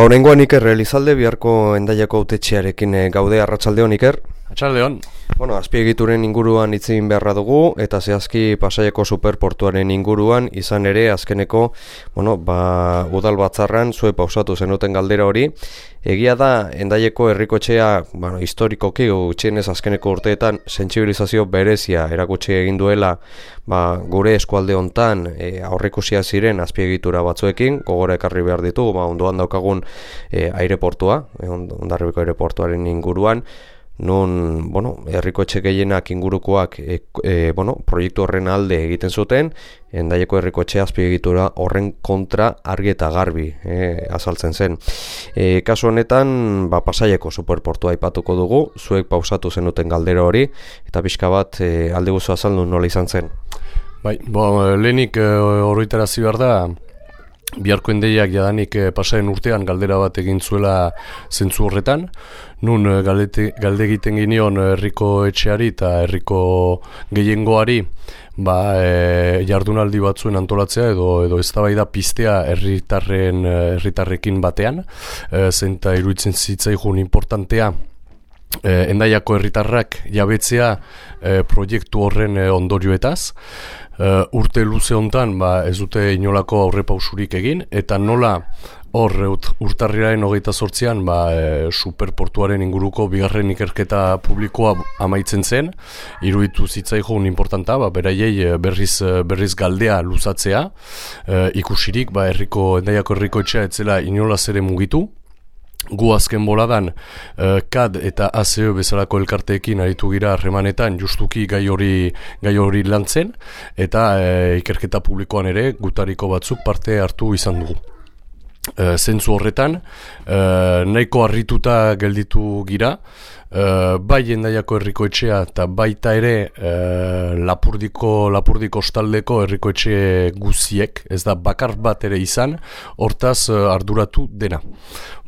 Ba, horrengoan Iker Elizalde, biharko endaiako autetxearekin eh, gaude arratsalde Iker. Atxalde hon. Bueno, azpiegituren inguruan itzin beharra dugu, eta zehazki pasaiako superportuaren inguruan, izan ere, azkeneko, bueno, ba, udal batzarran, zue pausatu zenuten galdera hori, egia da, endaieko herrikotxea, bueno, historikoki, gutxienez azkeneko urteetan, sentsibilizazio berezia erakutsi egin duela, ba, gure eskualde hontan e, aurrikusia ziren azpiegitura batzuekin, gogora ekarri behar ditu, ba, ondoan daukagun e, aireportua, e, ondarribiko aireportuaren inguruan, non, bueno, herriko etxe gehienak ingurukoak e, e, bueno, proiektu horren alde egiten zuten, endaieko herriko etxe azpiegitura horren kontra argi eta garbi e, azaltzen zen. E, kasu honetan, ba, pasaieko superportua aipatuko dugu, zuek pausatu zenuten galdera hori, eta pixka bat e, alde guzu azaldu nola izan zen. Bai, bo, lehenik e, horretara zibar da, Biharko endeiak jadanik e, pasaren urtean galdera bat egin zuela zentzu horretan, nun e, galde egiten ginion herriko etxeari eta herriko gehiengoari ba, e, jardunaldi batzuen antolatzea edo edo eztabaida piztea herritarren herritarrekin batean, e, zenta iruditzen zitzaihun importantea endaiako herritarrak jabetzea proiektu horren ondorioetaz, uh, urte luze hontan ba, ez dute inolako aurre pausurik egin, eta nola hor urtarriaren hogeita sortzean ba, e, superportuaren inguruko bigarren ikerketa publikoa amaitzen zen, iruditu zitzaigun importanta, ba, beraiei e, berriz, e, berriz galdea luzatzea, ikusirik ba, herriko, endaiako herriko etxea etzela inolaz ere mugitu, gu azken boladan uh, CAD eta ACE bezalako elkarteekin aritu gira harremanetan justuki gai hori gai hori lantzen eta uh, ikerketa publikoan ere gutariko batzuk parte hartu izan dugu. Uh, zentzu horretan, uh, nahiko harrituta gelditu gira, uh, bai endaiako herriko etxea eta baita ere uh, lapurdiko, lapurdiko ostaldeko herriko etxe guziek, ez da bakar bat ere izan, hortaz arduratu dena.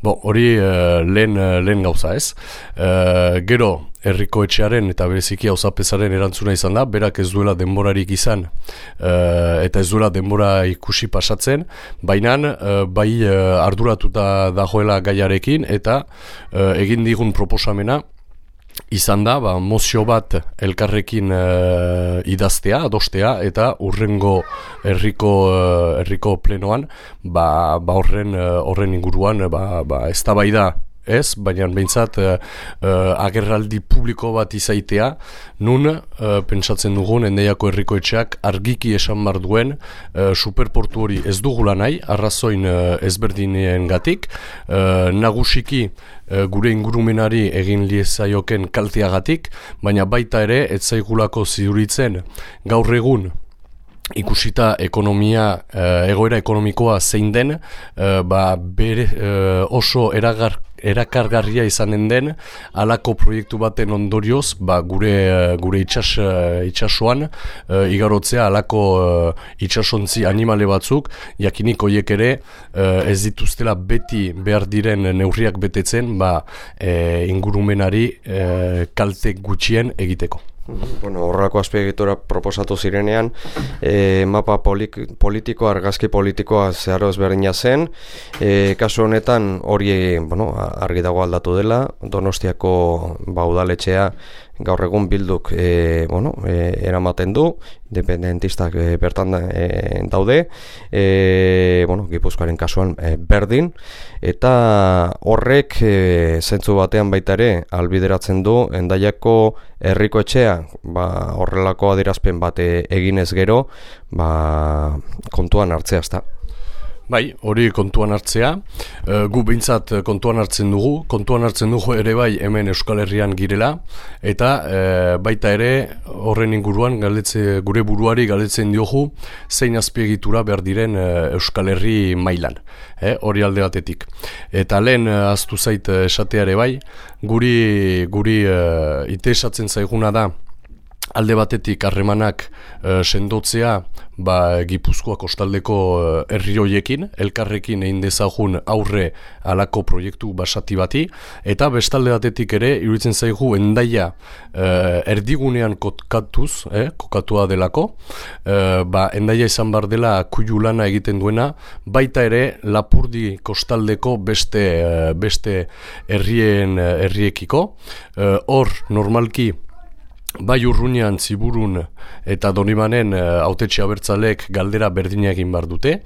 Bo, hori uh, lehen, uh, lehen gauza ez. Uh, gero, herriko etxearen eta bereziki hau erantzuna izan da, berak ez duela denborarik izan uh, eta ez duela denbora ikusi pasatzen, baina uh, bai uh, arduratuta dagoela gaiarekin eta uh, egin digun proposamena izan da, ba, mozio bat elkarrekin uh, idaztea, adostea, eta urrengo herriko uh, herriko plenoan, ba, ba horren, uh, horren inguruan, ba, ba, ez da bai da, ez, baina behintzat uh, agerraldi publiko bat izaitea, nun uh, pentsatzen dugun endeiako herriko argiki esan bar duen uh, superportu hori ez dugula nahi, arrazoin uh, ezberdineen gatik, uh, nagusiki gure ingurumenari egin liezaioken kalteagatik, baina baita ere ez zaigulako ziduritzen gaur egun ikusita ekonomia egoera ekonomikoa zein den ba, bere, oso eragar erakargarria izanen den alako proiektu baten ondorioz ba, gure gure itsas itsasoan uh, igarotzea alako uh, itsasontzi animale batzuk jakinik hoiek ere uh, ez dituztela beti behar diren neurriak betetzen ba, ingurumenari uh, kalte gutxien egiteko. Bueno, horrako azpiegitura proposatu zirenean, e, mapa polik, politiko, argazki politikoa zeharo ezberdina zen, e, kasu honetan hori bueno, argi dago aldatu dela, donostiako baudaletxea gaur egun bilduk e, bueno, e, eramaten du, independentistak e, bertan e, daude, e, bueno, gipuzkoaren kasuan e, berdin, eta horrek e, zentzu batean baita ere albideratzen du endaiako herriko etxea ba, horrelako adirazpen bate eginez gero ba, kontuan hartzea ezta. Bai, hori kontuan hartzea, e, gu bintzat kontuan hartzen dugu, kontuan hartzen dugu ere bai hemen Euskal Herrian girela, eta e, baita ere horren inguruan galdetze, gure buruari galdetzen diogu zein azpiegitura behar diren e, Euskal Herri mailan, e, hori alde batetik. Eta lehen e, aztu zait esateare bai, guri, guri e, ite esatzen zaiguna da, alde batetik harremanak e, sendotzea ba, Gipuzkoa kostaldeko e, herri hoiekin, elkarrekin egin dezagun aurre alako proiektu basati bati, eta bestalde batetik ere, iruditzen zaigu, endaia e, erdigunean kokatuz, eh, kokatua delako, e, ba, endaia izan bar dela kuiu lana egiten duena, baita ere lapurdi kostaldeko beste, beste herrien herriekiko, hor normalki, Bai urrunean ziburun eta donimanen uh, eh, autetxe abertzalek galdera berdina egin bar dute.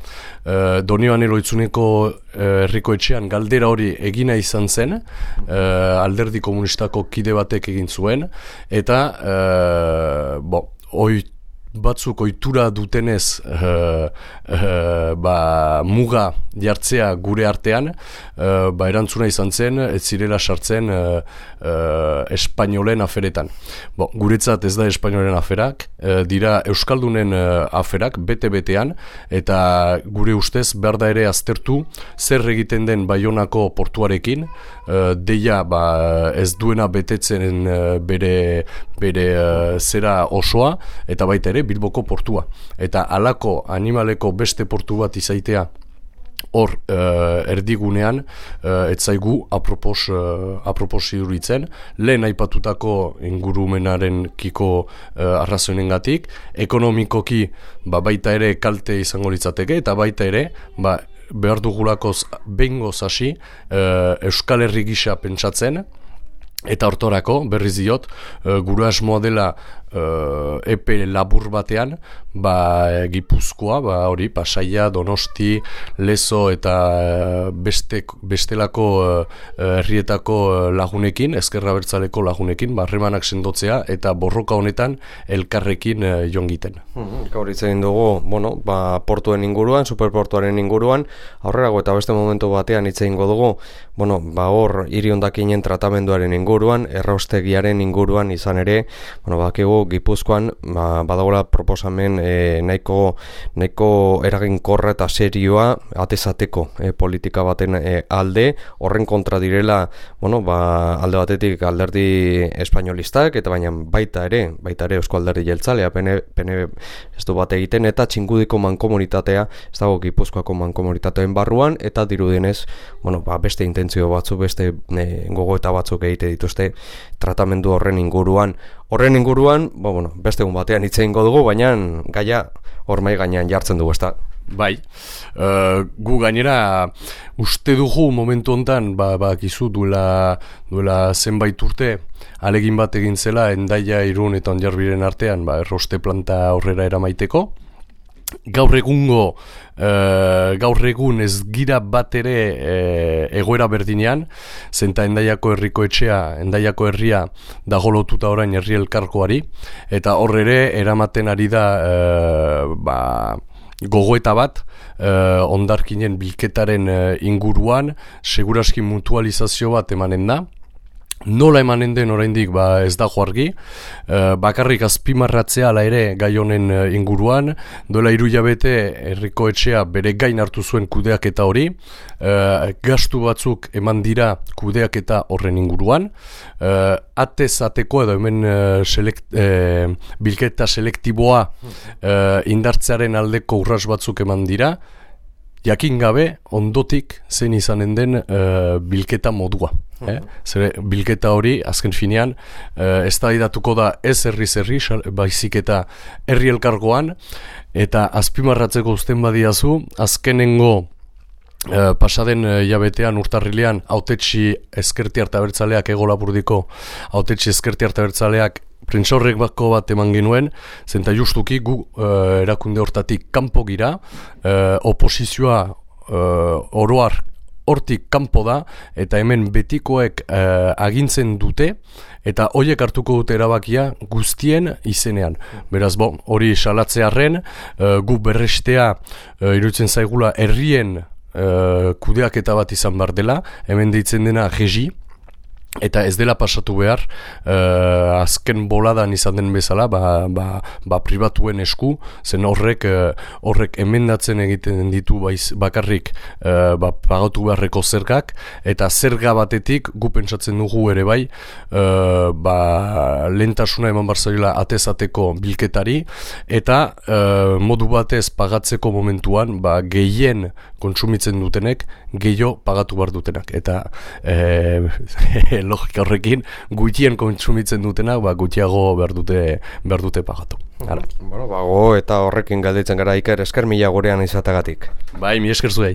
Uh, doniman eroitzuneko uh, erriko etxean galdera hori egina izan zen, uh, alderdi komunistako kide batek egin zuen, eta uh, bo, oit, batzuk ohitura dutenez uh, uh, ba, muga jartzea gure artean, uh, ba, erantzuna izan zen, ez zirela sartzen uh, uh, espainolen aferetan. Bo, guretzat ez da espainolen aferak, dira euskaldunen uh, aferak, bete-betean, eta gure ustez behar da ere aztertu zer egiten den baionako portuarekin, uh, deia ba, ez duena betetzen bere, bere zera osoa, eta baita ere Bilboko portua. Eta alako animaleko beste portu bat izaitea hor uh, erdigunean uh, etzaigu apropos, uh, apropos iduritzen. Lehen aipatutako ingurumenaren kiko uh, arrazoinen gatik, ekonomikoki ba, baita ere kalte izango litzateke, eta baita ere ba, behar dugulakoz bengoz hasi uh, Euskal Herri gisa pentsatzen, Eta hortorako, berriz diot, uh, gure asmoa dela uh, epe labur batean, ba, Gipuzkoa, ba, hori, Pasaia, Donosti, Lezo eta uh, beste, bestelako herrietako lagunekin, ezkerra bertzaleko lagunekin, barremanak sendotzea eta borroka honetan elkarrekin uh, jongiten. Hmm, gaur egin dugu, bueno, ba, portuen inguruan, superportuaren inguruan, aurrerago eta beste momentu batean hitz egingo dugu, bueno, ba, hor, hiri ondakinen tratamenduaren inguruan, inguruan, erraustegiaren inguruan izan ere, bueno, bakigu Gipuzkoan ba, badagola proposamen e, nahiko, nahiko eraginkorra eta serioa atezateko e, politika baten e, alde, horren kontra direla, bueno, ba, alde batetik alderdi espainolistak, eta baina baita ere, baita ere eusko alderdi jeltzalea, pene, pene ez du bat egiten, eta txingudiko mankomunitatea, ez dago Gipuzkoako mankomunitateen barruan, eta dirudienez, bueno, ba, beste intentzio batzu, beste e, gogo eta batzuk egite dituzte tratamendu horren inguruan. Horren inguruan, bo, bueno, beste egun batean hitz egingo dugu, baina gaia hor mai gainean jartzen dugu, ezta? Bai, uh, gu gainera uste dugu momentu hontan, ba, ba gizu duela, duela zenbait urte, alegin bat egin zela, endaia irun eta onjarbiren artean, ba, erroste planta aurrera eramaiteko, gaur egungo uh, gaur egun ez gira bat ere uh, egoera berdinean zenta endaiako herriko etxea endaiako herria dago lotuta orain herri elkarkoari eta hor ere eramaten ari da uh, ba, gogoeta bat uh, ondarkinen bilketaren inguruan seguraski mutualizazio bat emanen da Nola emanen den oraindik ba ez da joargi, e, bakarrik azpimarratzea ala ere gai honen eh, inguruan, dola hiru jabete herriko etxea bere gain hartu zuen kudeaketa hori, e, gastu batzuk eman dira kudeaketa horren inguruan, e, atez ateko edo hemen e, bilketa selektiboa e, indartzearen aldeko urras batzuk eman dira, jakin gabe ondotik zein izanen den uh, bilketa modua. Mm eh? Zere, bilketa hori, azken finean, uh, ez da da ez herri zerri, baizik eta herri elkargoan, eta azpimarratzeko uzten badiazu, azkenengo uh, pasaden uh, jabetean urtarrilean, autetxi eskerti hartabertzaleak, ego lapurdiko autetxi eskerti hartabertzaleak prentsaurrek bako bat eman genuen, zenta justuki gu uh, erakunde hortatik kanpo gira, uh, oposizioa uh, oroar hortik kanpo da, eta hemen betikoek uh, agintzen dute, eta horiek hartuko dute erabakia guztien izenean. Beraz, bo, hori salatzearen, uh, gu berrestea uh, irutzen zaigula herrien uh, kudeak eta bat izan bar dela, hemen deitzen dena regi, eta ez dela pasatu behar uh, azken boladan izan den bezala ba, ba, ba pribatuen esku zen horrek uh, horrek emendatzen egiten ditu baiz, bakarrik uh, ba, pagatu beharreko zergak eta zerga batetik gu pentsatzen dugu ere bai uh, ba, lentasuna eman barzarela atezateko bilketari eta modu batez pagatzeko momentuan ba, gehien kontsumitzen dutenek gehiago pagatu behar dutenak. Eta e, logika horrekin gutien kontsumitzen dutenak ba, gutiago behar dute, behar dute pagatu. Ara. Bueno, bago eta horrekin galditzen gara iker esker mila gurean izatagatik. Bai, mi esker zuei.